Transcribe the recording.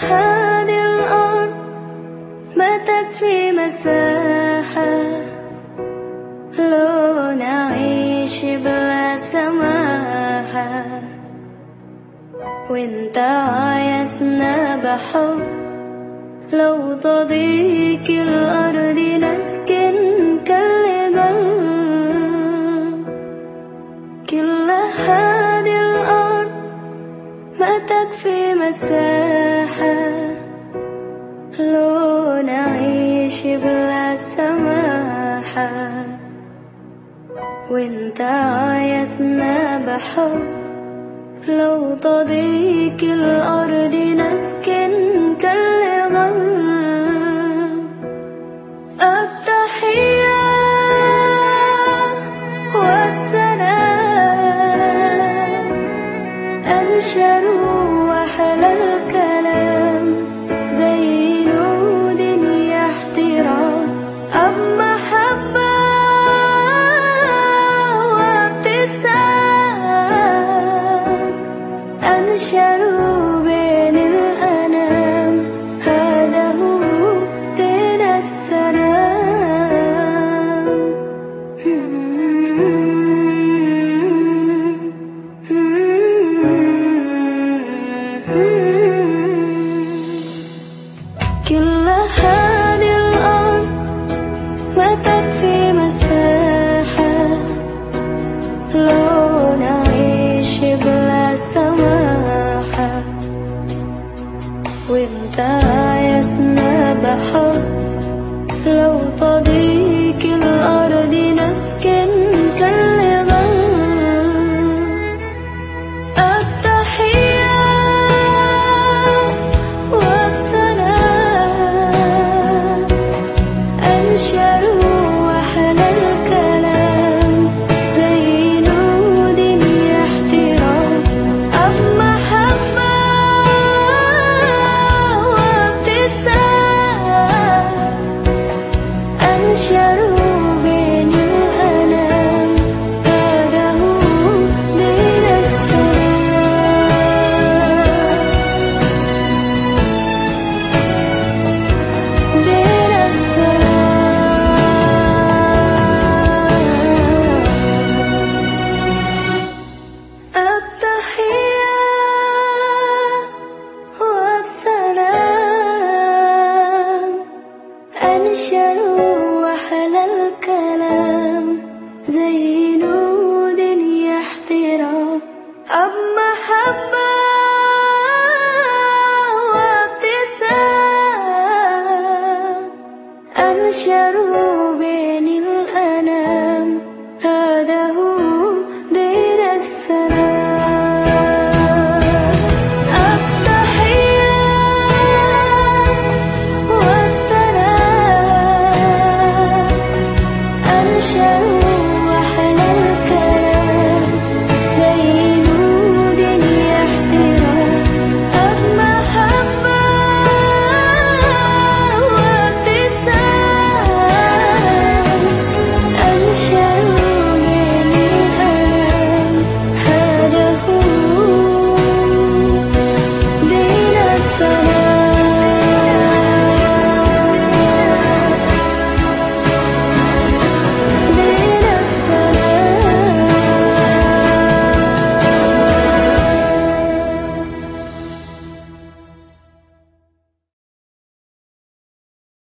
هذه الأرض ما تكفي مساحة. لو نعيش بلا سماحة. وانت عايزنا بحب. لو تضيك الأرض نسكن كل قلب كل هذه الأرض ما تكفي مساحة. نعيش بلا سماحة وانت عايزنا بحب لو تضيق الأرض نسكن كالغم وانت عايزنا بحب لو تضيق الأرض نسكن كالغم. التحية